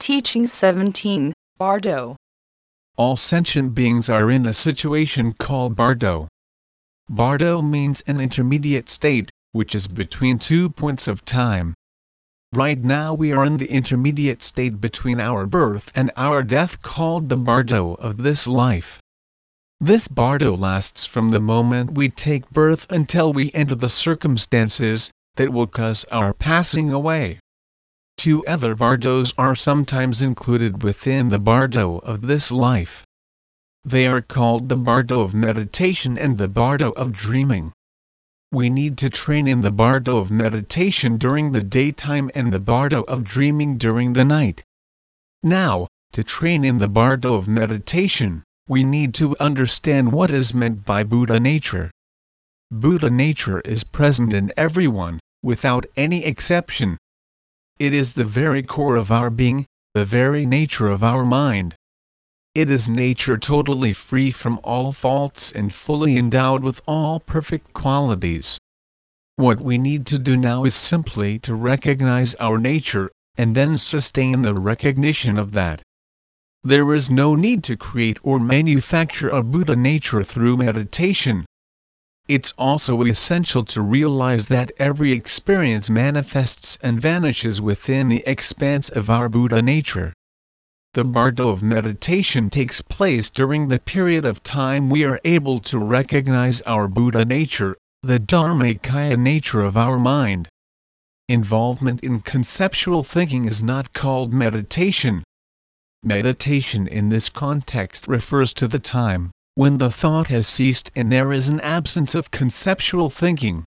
Teaching 17, Bardo. All sentient beings are in a situation called bardo. Bardo means an intermediate state, which is between two points of time. Right now we are in the intermediate state between our birth and our death called the bardo of this life. This bardo lasts from the moment we take birth until we enter the circumstances that will cause our passing away. Two other bardos are sometimes included within the bardo of this life. They are called the bardo of meditation and the bardo of dreaming. We need to train in the bardo of meditation during the daytime and the bardo of dreaming during the night. Now, to train in the bardo of meditation, we need to understand what is meant by Buddha nature. Buddha nature is present in everyone, without any exception. It is the very core of our being, the very nature of our mind. It is nature totally free from all faults and fully endowed with all perfect qualities. What we need to do now is simply to recognize our nature, and then sustain the recognition of that. There is no need to create or manufacture a Buddha nature through meditation. It's also essential to realize that every experience manifests and vanishes within the expanse of our Buddha nature. The bardo of meditation takes place during the period of time we are able to recognize our Buddha nature, the Dharmakaya nature of our mind. Involvement in conceptual thinking is not called meditation. Meditation in this context refers to the time when the thought has ceased and there is an absence of conceptual thinking.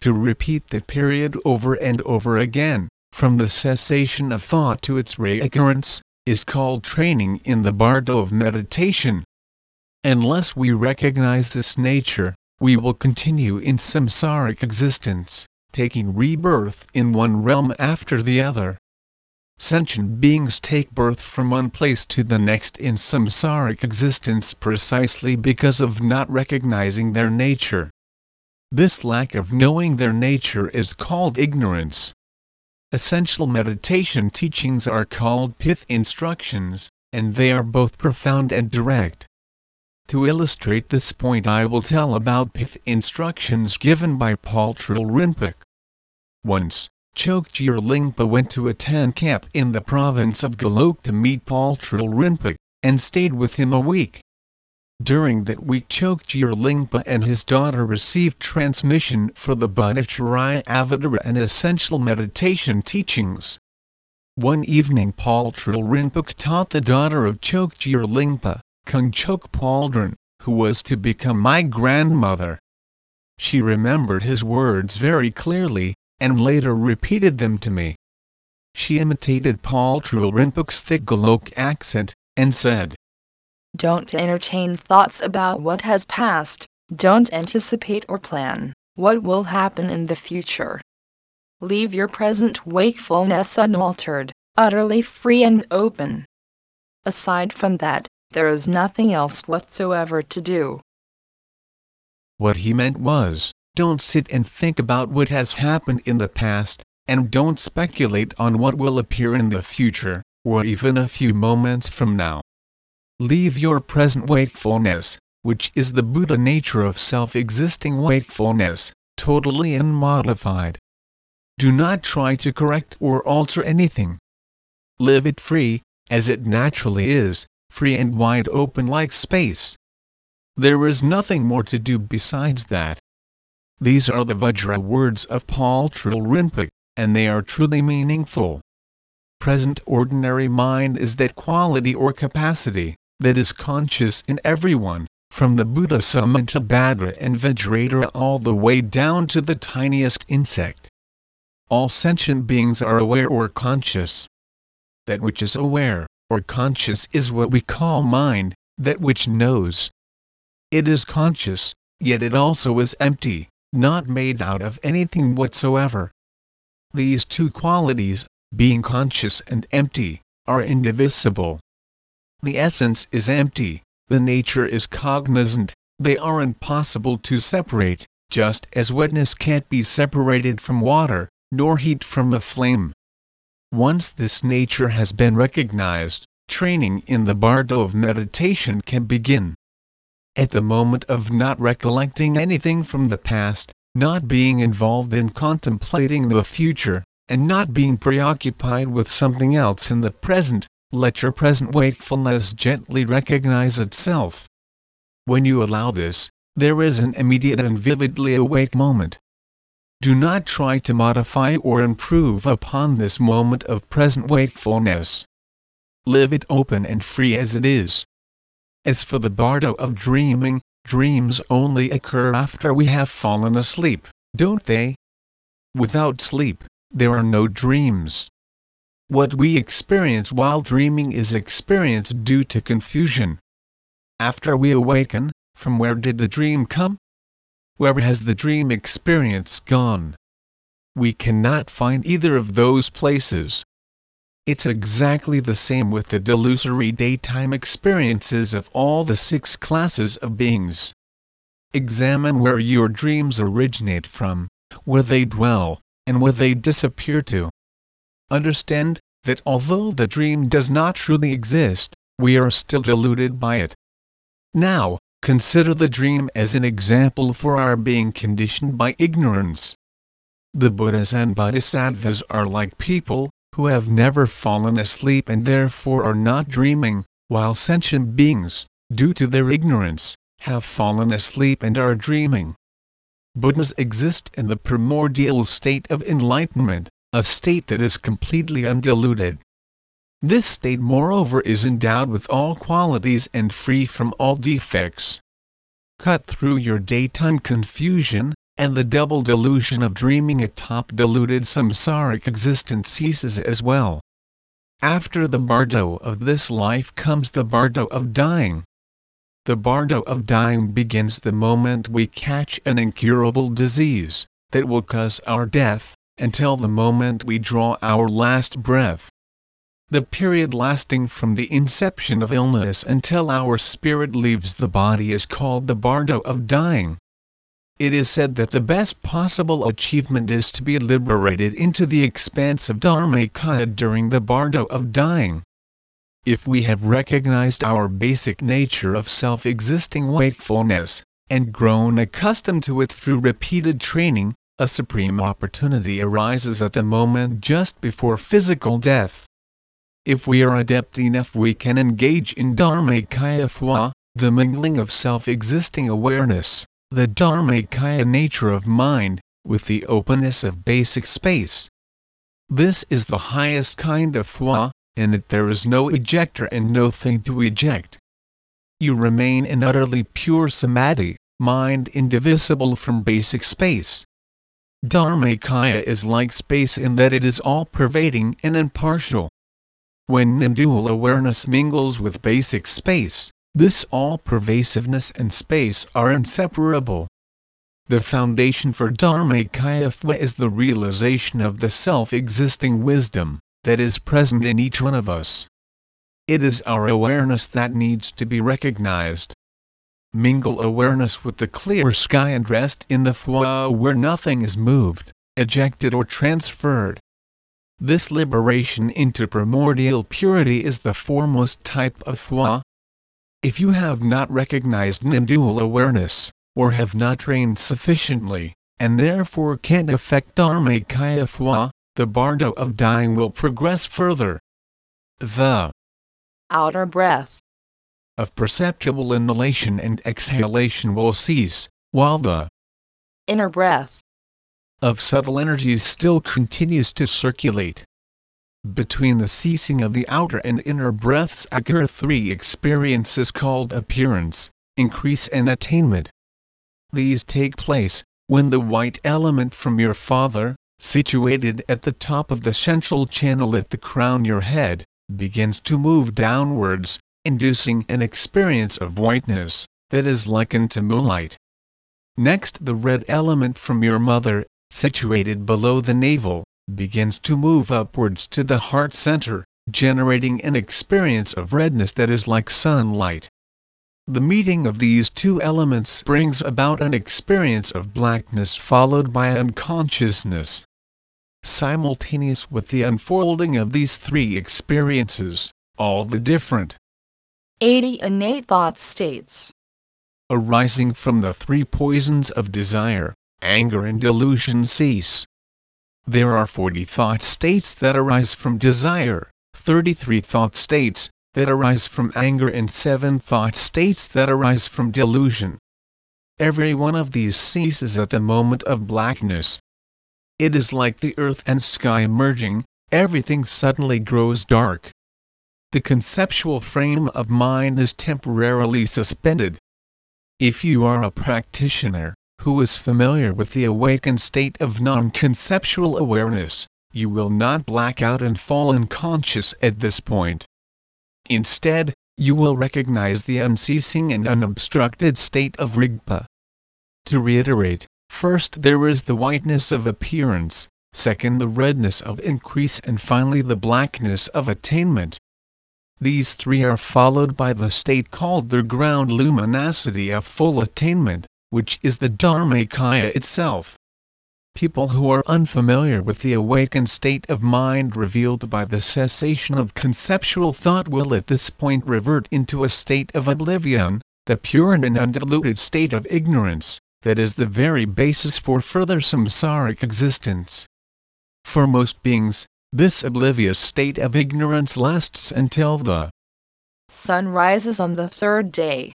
To repeat the period over and over again, from the cessation of thought to its reoccurrence, is called training in the bardo of meditation. Unless we recognize this nature, we will continue in samsaric existence, taking rebirth in one realm after the other. Sentient beings take birth from one place to the next in samsaric existence precisely because of not recognizing their nature. This lack of knowing their nature is called ignorance. Essential meditation teachings are called pith instructions, and they are both profound and direct. To illustrate this point I will tell about pith instructions given by Patrul Rinpoche. Once, Chokgyur Lingpa went to a Tan camp in the province of Golok to meet Patrul Rinpoche, and stayed with him a week. During that week Chokgyur Lingpa and his daughter received transmission for the Bodhicharya Avatara and Essential Meditation teachings. One evening Patrul Rinpoche taught the daughter of Chokgyur Lingpa, Kungchok Paldron, who was to become my grandmother. She remembered his words very clearly, and later repeated them to me. She imitated Patrul Rinpoche's thick Golok accent, and said, Don't entertain thoughts about what has passed, don't anticipate or plan what will happen in the future. Leave your present wakefulness unaltered, utterly free and open. Aside from that, there is nothing else whatsoever to do. What he meant was, don't sit and think about what has happened in the past, and don't speculate on what will appear in the future, or even a few moments from now. Leave your present wakefulness, which is the Buddha nature of self-existing wakefulness, totally unmodified. Do not try to correct or alter anything. Live it free, as it naturally is, free and wide open like space. There is nothing more to do besides that. These are the Vajra words of Patrul Rinpoche, and they are truly meaningful. Present ordinary mind is that quality or capacity that is conscious in everyone, from the Buddha Samantabhadra and Vajradhara all the way down to the tiniest insect. All sentient beings are aware or conscious. That which is aware, or conscious is what we call mind, that which knows. It is conscious, yet it also is empty not made out of anything whatsoever. These two qualities, being conscious and empty, are indivisible. The essence is empty, the nature is cognizant, they are impossible to separate, just as wetness can't be separated from water, nor heat from a flame. Once this nature has been recognized, training in the bardo of meditation can begin. At the moment of not recollecting anything from the past, not being involved in contemplating the future, and not being preoccupied with something else in the present, let your present wakefulness gently recognize itself. When you allow this, there is an immediate and vividly awake moment. Do not try to modify or improve upon this moment of present wakefulness. Live it open and free as it is. As for the bardo of dreaming, dreams only occur after we have fallen asleep, don't they? Without sleep, there are no dreams. What we experience while dreaming is experience due to confusion. After we awaken, from where did the dream come? Where has the dream experience gone? We cannot find either of those places. It's exactly the same with the delusory daytime experiences of all the six classes of beings. Examine where your dreams originate from, where they dwell, and where they disappear to. Understand that although the dream does not truly exist, we are still deluded by it. Now, consider the dream as an example for our being conditioned by ignorance. The Buddhas and Bodhisattvas are like people who have never fallen asleep and therefore are not dreaming, while sentient beings, due to their ignorance, have fallen asleep and are dreaming. Buddhas exist in the primordial state of enlightenment, a state that is completely undiluted. This state moreover is endowed with all qualities and free from all defects. Cut through your daytime confusion, and the double delusion of dreaming a top deluded samsaric existence ceases as well. After the bardo of this life comes the bardo of dying. The bardo of dying begins the moment we catch an incurable disease, that will cause our death, until the moment we draw our last breath. The period lasting from the inception of illness until our spirit leaves the body is called the bardo of dying. It is said that the best possible achievement is to be liberated into the expanse of Dharmakaya during the bardo of dying. If we have recognized our basic nature of self-existing wakefulness, and grown accustomed to it through repeated training, a supreme opportunity arises at the moment just before physical death. If we are adept enough we can engage in Dharmakaya Phowa, the mingling of self-existing awareness the Dharmakaya nature of mind, with the openness of basic space. This is the highest kind of Phowa, in it there is no ejector and no thing to eject. You remain in utterly pure samadhi, mind indivisible from basic space. Dharmakaya is like space in that it is all-pervading and impartial. When non-dual awareness mingles with basic space, this all-pervasiveness and space are inseparable. The foundation for Dharmakaya is the realization of the self-existing wisdom that is present in each one of us. It is our awareness that needs to be recognized. Mingle awareness with the clear sky and rest in the Phowa where nothing is moved, ejected or transferred. This liberation into primordial purity is the foremost type of Phowa, if you have not recognized non-dual awareness, or have not trained sufficiently, and therefore can't affect Dharmakaya Phowa, the bardo of dying will progress further. The outer breath of perceptible inhalation and exhalation will cease, while the inner breath of subtle energies still continues to circulate. Between the ceasing of the outer and inner breaths occur three experiences called appearance, increase and attainment. These take place when the white element from your father, situated at the top of the central channel at the crown your head, begins to move downwards, inducing an experience of whiteness that is likened to moonlight. Next the red element from your mother, situated below the navel, begins to move upwards to the heart center, generating an experience of redness that is like sunlight. The meeting of these two elements brings about an experience of blackness followed by unconsciousness. simultaneous with the unfolding of these three experiences, all the different 80 innate thought states arising from the three poisons of desire, anger and delusion cease. There are 40 thought states that arise from desire, 33 thought states that arise from anger and 7 thought states that arise from delusion. Every one of these ceases at the moment of blackness. It is like the earth and sky merging, everything suddenly grows dark. The conceptual frame of mind is temporarily suspended. If you are a practitioner, who is familiar with the awakened state of non-conceptual awareness, you will not black out and fall unconscious at this point. Instead, you will recognize the unceasing and unobstructed state of Rigpa. To reiterate, first there is the whiteness of appearance, second the redness of increase and finally the blackness of attainment. These three are followed by the state called the ground luminosity of full attainment, which is the Dharmakaya itself. People who are unfamiliar with the awakened state of mind revealed by the cessation of conceptual thought will at this point revert into a state of oblivion, the pure and undiluted state of ignorance, that is the very basis for further samsaric existence. For most beings, this oblivious state of ignorance lasts until the sun rises on the third day.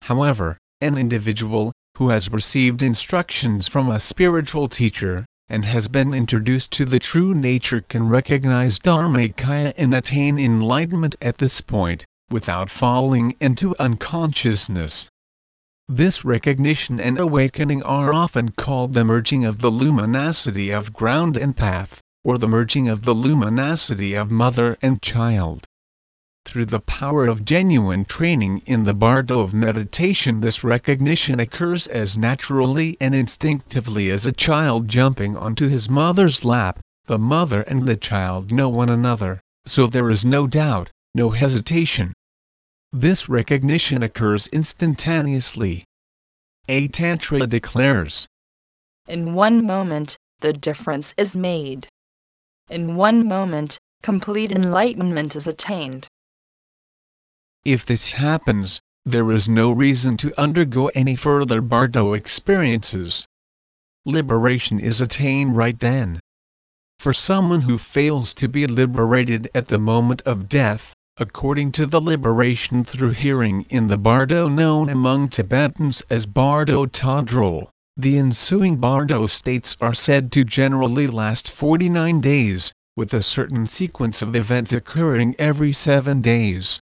However, an individual, who has received instructions from a spiritual teacher, and has been introduced to the true nature can recognize Dharmakaya and attain enlightenment at this point, without falling into unconsciousness. This recognition and awakening are often called the merging of the luminosity of ground and path or the merging of the luminosity of mother and child. Through the power of genuine training in the bardo of meditation this recognition occurs as naturally and instinctively as a child jumping onto his mother's lap, the mother and the child know one another, so there is no doubt, no hesitation. This recognition occurs instantaneously. A Tantra declares, In one moment, the difference is made. In one moment, complete enlightenment is attained. If this happens, there is no reason to undergo any further bardo experiences. Liberation is attained right then. For someone who fails to be liberated at the moment of death, according to the liberation through hearing in the bardo known among Tibetans as bardo todrol, the ensuing bardo states are said to generally last 49 days, with a certain sequence of events occurring every seven days.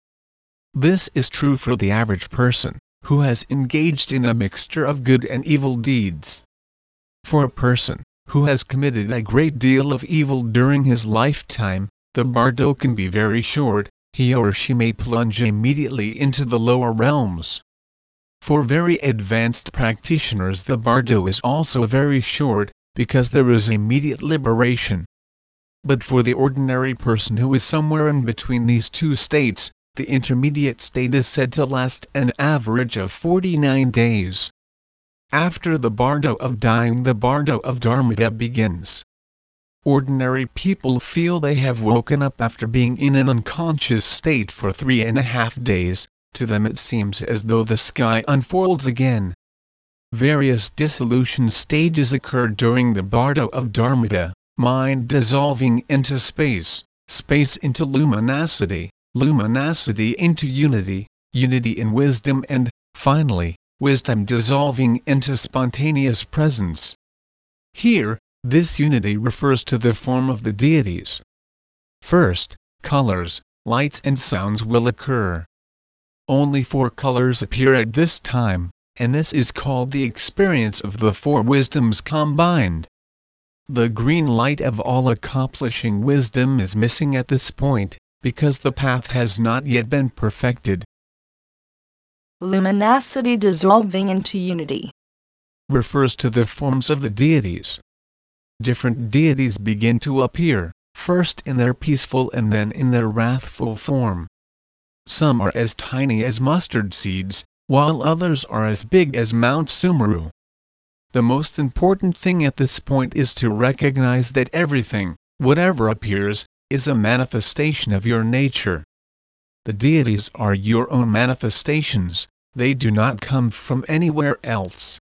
This is true for the average person, who has engaged in a mixture of good and evil deeds. For a person, who has committed a great deal of evil during his lifetime, the bardo can be very short, he or she may plunge immediately into the lower realms. For very advanced practitioners the bardo is also very short, because there is immediate liberation. But for the ordinary person who is somewhere in between these two states, the intermediate state is said to last an average of 49 days. After the bardo of dying the bardo of dharmata begins. Ordinary people feel they have woken up after being in an unconscious state for three and a half days, to them it seems as though the sky unfolds again. Various dissolution stages occur during the bardo of Dharmata, mind dissolving into space, space into luminosity, luminosity into unity, unity in wisdom and, finally, wisdom dissolving into spontaneous presence. Here, this unity refers to the form of the deities. First, colors, lights and sounds will occur. Only four colors appear at this time, and this is called the experience of the four wisdoms combined. The green light of all accomplishing wisdom is missing at this point, because the path has not yet been perfected. Luminosity dissolving into unity refers to the forms of the deities. Different deities begin to appear, first in their peaceful and then in their wrathful form. Some are as tiny as mustard seeds, while others are as big as Mount Sumeru. the most important thing at this point is to recognize that everything, whatever appears, is a manifestation of your nature. The deities are your own manifestations, they do not come from anywhere else.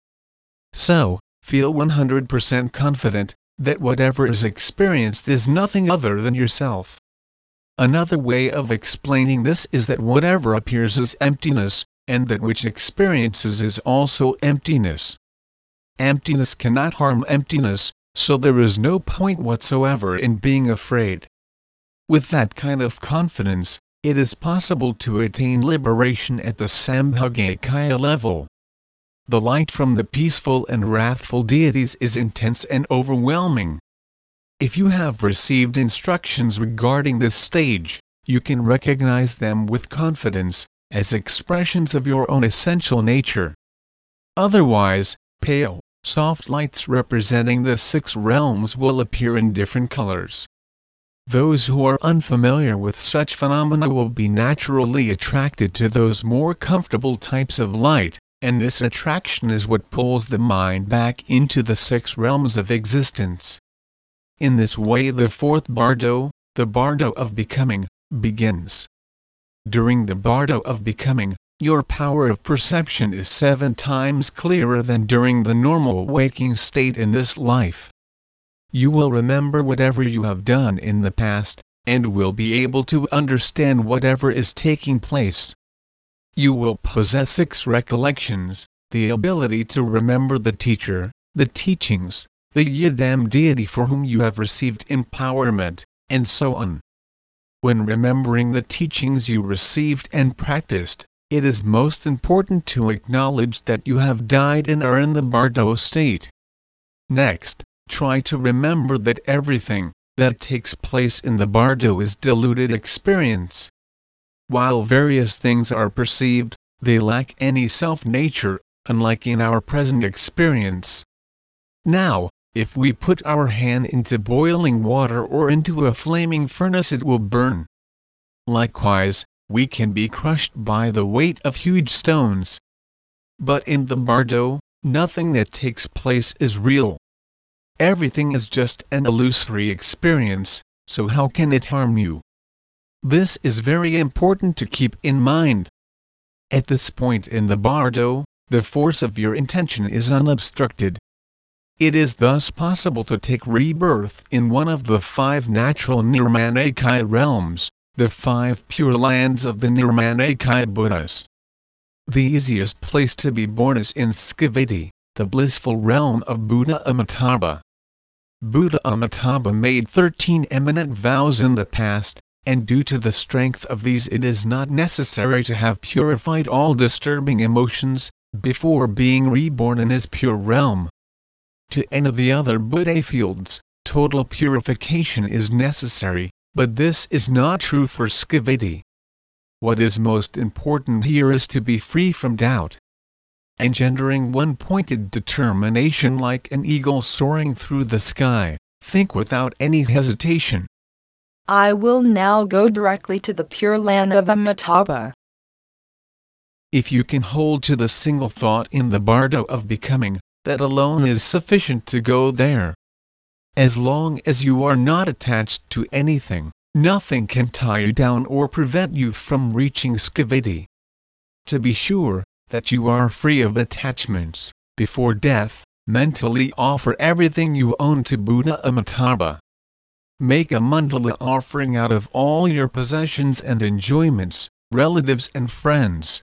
So, feel 100% confident that whatever is experienced is nothing other than yourself. Another way of explaining this is that whatever appears is emptiness, and that which experiences is also emptiness. Emptiness cannot harm emptiness, so there is no point whatsoever in being afraid. With that kind of confidence, it is possible to attain liberation at the Sambhogakaya level. The light from the peaceful and wrathful deities is intense and overwhelming. If you have received instructions regarding this stage, you can recognize them with confidence, as expressions of your own essential nature. Otherwise, pale, soft lights representing the six realms will appear in different colors. Those who are unfamiliar with such phenomena will be naturally attracted to those more comfortable types of light, and this attraction is what pulls the mind back into the six realms of existence. In this way the fourth bardo, the bardo of becoming, begins. During the bardo of becoming, your power of perception is seven times clearer than during the normal waking state in this life. You will remember whatever you have done in the past, and will be able to understand whatever is taking place. You will possess six recollections, the ability to remember the teacher, the teachings, the Yidam deity for whom you have received empowerment, and so on. When remembering the teachings you received and practiced, it is most important to acknowledge that you have died and are in the bardo state. Next, try to remember that everything that takes place in the bardo is diluted experience. While various things are perceived, they lack any self-nature, unlike in our present experience. Now, if we put our hand into boiling water or into a flaming furnace it will burn. Likewise, we can be crushed by the weight of huge stones. But in the bardo, nothing that takes place is real. Everything is just an illusory experience, so how can it harm you? This is very important to keep in mind. At this point in the bardo, the force of your intention is unobstructed. It is thus possible to take rebirth in one of the five natural Nirmanakaya realms, the five pure lands of the Nirmanakaya Buddhas. The easiest place to be born is in Sukhavati, the blissful realm of Buddha Amitabha. Buddha Amitabha made 13 eminent vows in the past, and due to the strength of these it is not necessary to have purified all disturbing emotions, before being reborn in his pure realm. To any of the other Buddha fields, total purification is necessary, but this is not true for Sukhavati. What is most important here is to be free from doubt. Engendering one pointed determination like an eagle soaring through the sky, think without any hesitation. I will now go directly to the pure land of Amitabha. If you can hold to the single thought in the bardo of becoming, that alone is sufficient to go there. As long as you are not attached to anything, nothing can tie you down or prevent you from reaching Sukhavati. To be sure that you are free of attachments, before death, mentally offer everything you own to Buddha Amitabha. Make a mandala offering out of all your possessions and enjoyments, relatives and friends.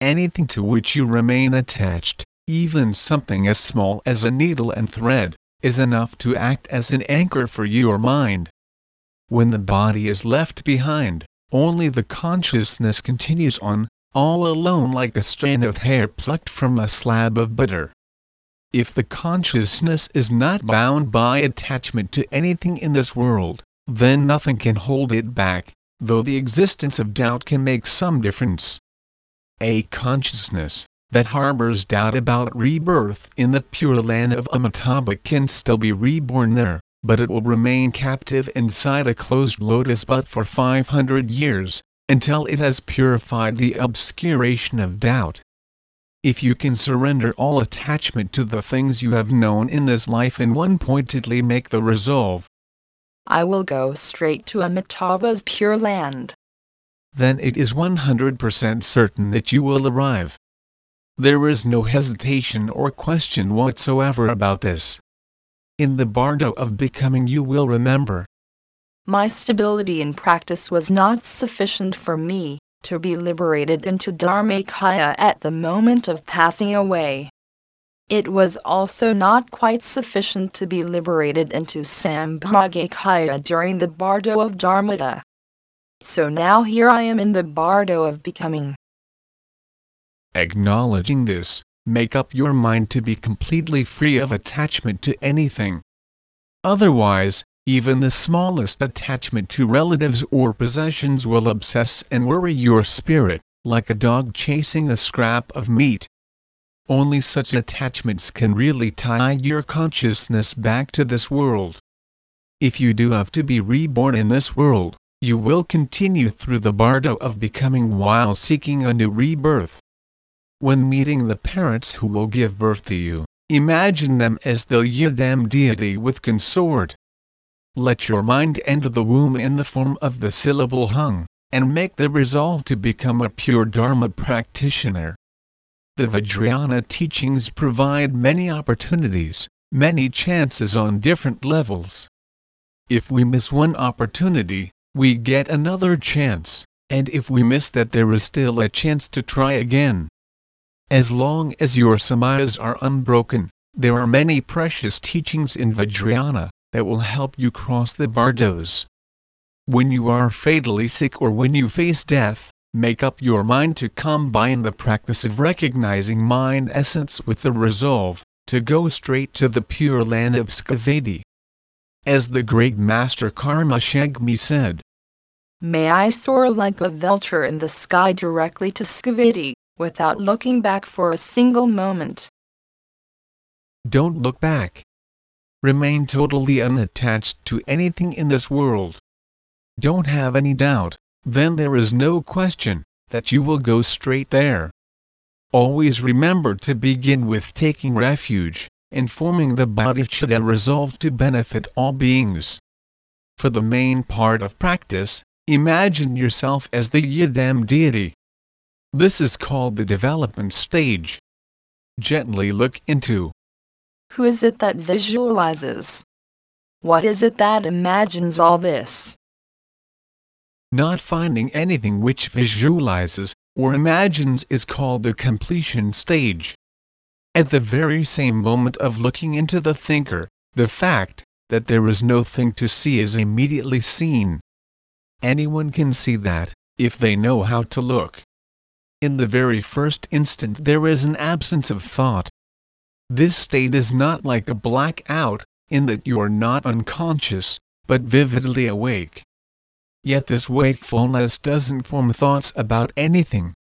Anything to which you remain attached, even something as small as a needle and thread, is enough to act as an anchor for your mind. When the body is left behind, only the consciousness continues on, all alone like a strand of hair plucked from a slab of butter. If the consciousness is not bound by attachment to anything in this world, then nothing can hold it back, though the existence of doubt can make some difference. A consciousness, that harbors doubt about rebirth in the pure land of Amitabha can still be reborn there, but it will remain captive inside a closed lotus but for 500 years, until it has purified the obscuration of doubt. If you can surrender all attachment to the things you have known in this life and one pointedly make the resolve, I will go straight to Amitabha's pure land. then it is 100% certain that you will arrive. There is no hesitation or question whatsoever about this. In the bardo of becoming you will remember, My stability in practice was not sufficient for me to be liberated into Dharmakaya at the moment of passing away. It was also not quite sufficient to be liberated into Sambhogakaya during the bardo of Dharmata. So now here I am in the bardo of becoming. acknowledging this, make up your mind to be completely free of attachment to anything. Otherwise, even the smallest attachment to relatives or possessions will obsess and worry your spirit, like a dog chasing a scrap of meat. Only such attachments can really tie your consciousness back to this world. If you do have to be reborn in this world, you will continue through the bardo of becoming while seeking a new rebirth. When meeting the parents who will give birth to you, imagine them as the Yidam deity with consort. Let your mind enter the womb in the form of the syllable hung, and make the resolve to become a pure Dharma practitioner. The Vajrayana teachings provide many opportunities, many chances on different levels. If we miss one opportunity, we get another chance, and if we miss that there is still a chance to try again. As long as your samayas are unbroken, there are many precious teachings in Vajrayana that will help you cross the bardos. When you are fatally sick or when you face death, make up your mind to combine the practice of recognizing mind essence with the resolve to go straight to the pure land of Sukhavati. As the great master Karma Chagmé said, May I soar like a vulture in the sky directly to Sukhavati, without looking back for a single moment. Don't look back. Remain totally unattached to anything in this world. Don't have any doubt, then there is no question, that you will go straight there. Always remember to begin with taking refuge, and forming the bodhicitta resolve to benefit all beings. For the main part of practice, imagine yourself as the Yidam deity. This is called the development stage. Gently look into Who is it that visualizes? What is it that imagines all this? not finding anything which visualizes or imagines is called the completion stage. At the very same moment of looking into the thinker, the fact that there is no thing to see is immediately seen. Anyone can see that, if they know how to look. In the very first instant there is an absence of thought. This state is not like a blackout, in that you are not unconscious, but vividly awake. Yet this wakefulness doesn't form thoughts about anything.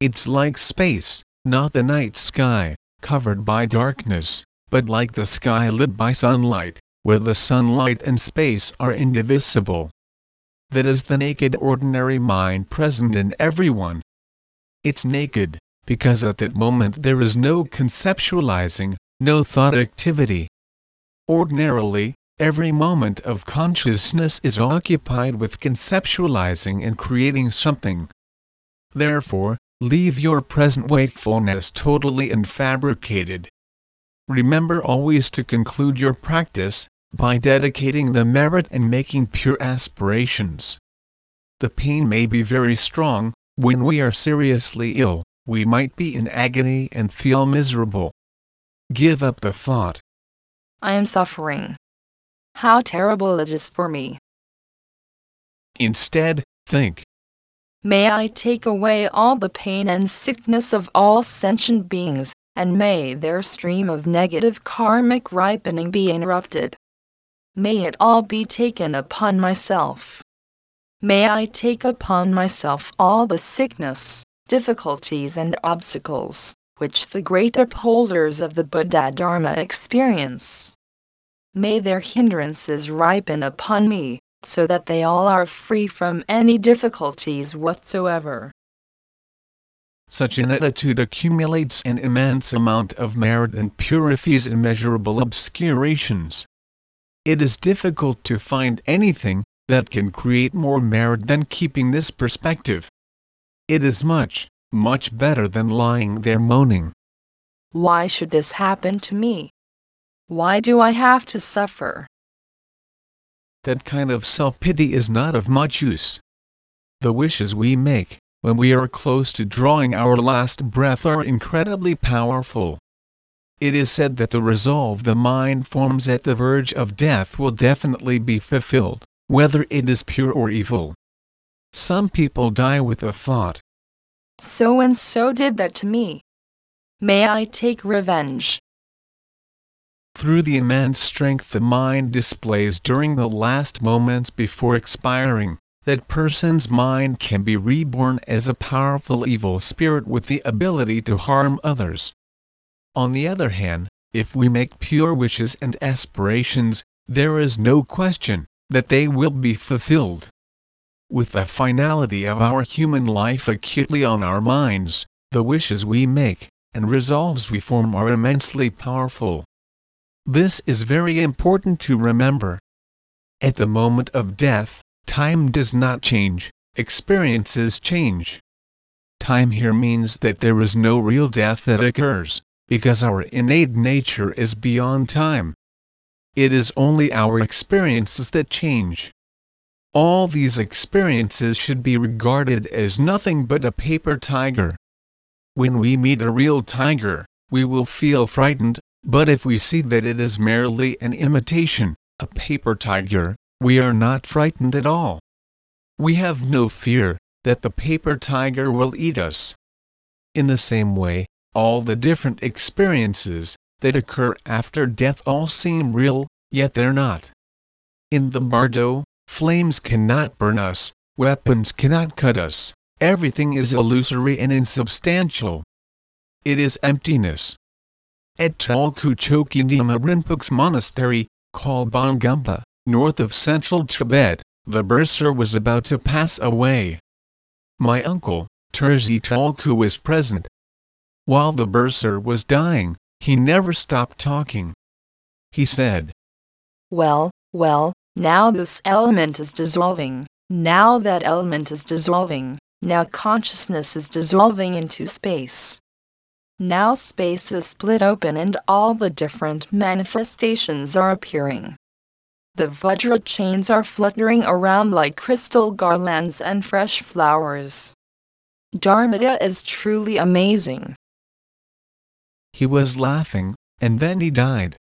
It's like space, not the night sky, covered by darkness, but like the sky lit by sunlight, where the sunlight and space are indivisible. That is the naked ordinary mind present in everyone. It's naked, because at that moment there is no conceptualizing, no thought activity. Ordinarily, every moment of consciousness is occupied with conceptualizing and creating something. Therefore, leave your present wakefulness totally unfabricated. Remember always to conclude your practice by dedicating the merit and making pure aspirations. The pain may be very strong, when we are seriously ill, we might be in agony and feel miserable. Give up the thought. I am suffering. How terrible it is for me. Instead, think, May I take away all the pain and sickness of all sentient beings, and may their stream of negative karmic ripening be interrupted. May it all be taken upon myself. May I take upon myself all the sickness, difficulties, and obstacles which the great upholders of the Buddha Dharma experience. May their hindrances ripen upon me, so that they all are free from any difficulties whatsoever. such an attitude accumulates an immense amount of merit and purifies immeasurable obscurations. It is difficult to find anything that can create more merit than keeping this perspective. It is much, much better than lying there moaning. Why should this happen to me? Why do I have to suffer? That kind of self pity is not of much use. The wishes we make, when we are close to drawing our last breath, are incredibly powerful. It is said that the resolve the mind forms at the verge of death will definitely be fulfilled, whether it is pure or evil. Some people die with the thought, So and so did that to me. May I take revenge? through the immense strength the mind displays during the last moments before expiring, that person's mind can be reborn as a powerful evil spirit with the ability to harm others. On the other hand, if we make pure wishes and aspirations, there is no question that they will be fulfilled. With the finality of our human life acutely on our minds, the wishes we make and resolves we form are immensely powerful. This is very important to remember. At the moment of death, time does not change, experiences change. Time here means that there is no real death that occurs, because our innate nature is beyond time. It is only our experiences that change. All these experiences should be regarded as nothing but a paper tiger. When we meet a real tiger, we will feel frightened, but if we see that it is merely an imitation, a paper tiger, we are not frightened at all. We have no fear that the paper tiger will eat us. In the same way, all the different experiences that occur after death all seem real, yet they're not. In the bardo, flames cannot burn us, weapons cannot cut us, everything is illusory and insubstantial. It is emptiness. At Chalkuchoki Nyingma Rinpoche's monastery, called Bongumpa, north of central Tibet, the bursar was about to pass away. My uncle, Tersey Tulku was present. While the bursar was dying, he never stopped talking. He said, Well, well, now this element is dissolving, now that element is dissolving, now consciousness is dissolving into space. Now space is split open and all the different manifestations are appearing. The Vajra chains are fluttering around like crystal garlands and fresh flowers. Dharmata is truly amazing. he was laughing, and then he died.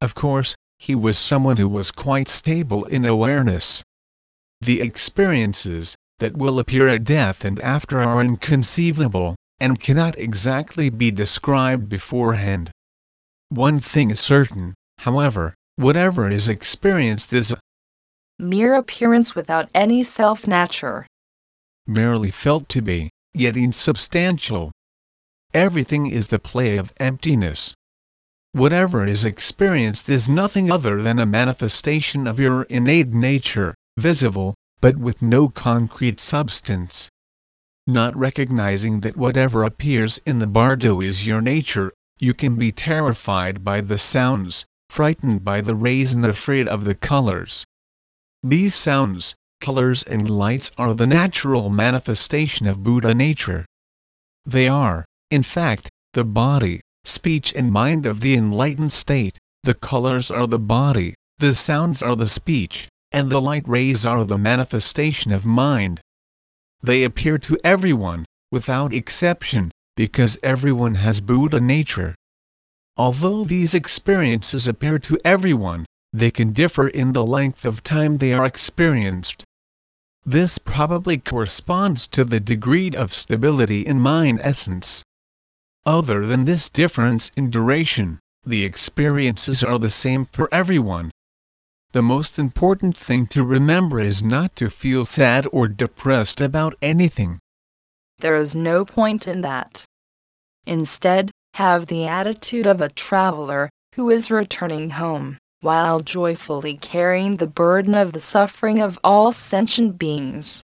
Of course, he was someone who was quite stable in awareness. The experiences that will appear at death and after are inconceivable, and cannot exactly be described beforehand. One thing is certain, however, whatever is experienced is a Mere appearance without any self nature. merely felt to be, yet insubstantial. Everything is the play of emptiness. Whatever is experienced is nothing other than a manifestation of your innate nature, visible, but with no concrete substance. Not recognizing that whatever appears in the bardo is your nature, you can be terrified by the sounds, frightened by the rays and afraid of the colors. These sounds, colors and lights are the natural manifestation of Buddha nature. They are, in fact, the body, speech and mind of the enlightened state, the colors are the body, the sounds are the speech, and the light rays are the manifestation of mind. They appear to everyone, without exception, because everyone has Buddha nature. Although these experiences appear to everyone, they can differ in the length of time they are experienced. This probably corresponds to the degree of stability in mind essence. Other than this difference in duration, the experiences are the same for everyone. The most important thing to remember is not to feel sad or depressed about anything. There is no point in that. Instead, have the attitude of a traveler who is returning home, while joyfully carrying the burden of the suffering of all sentient beings.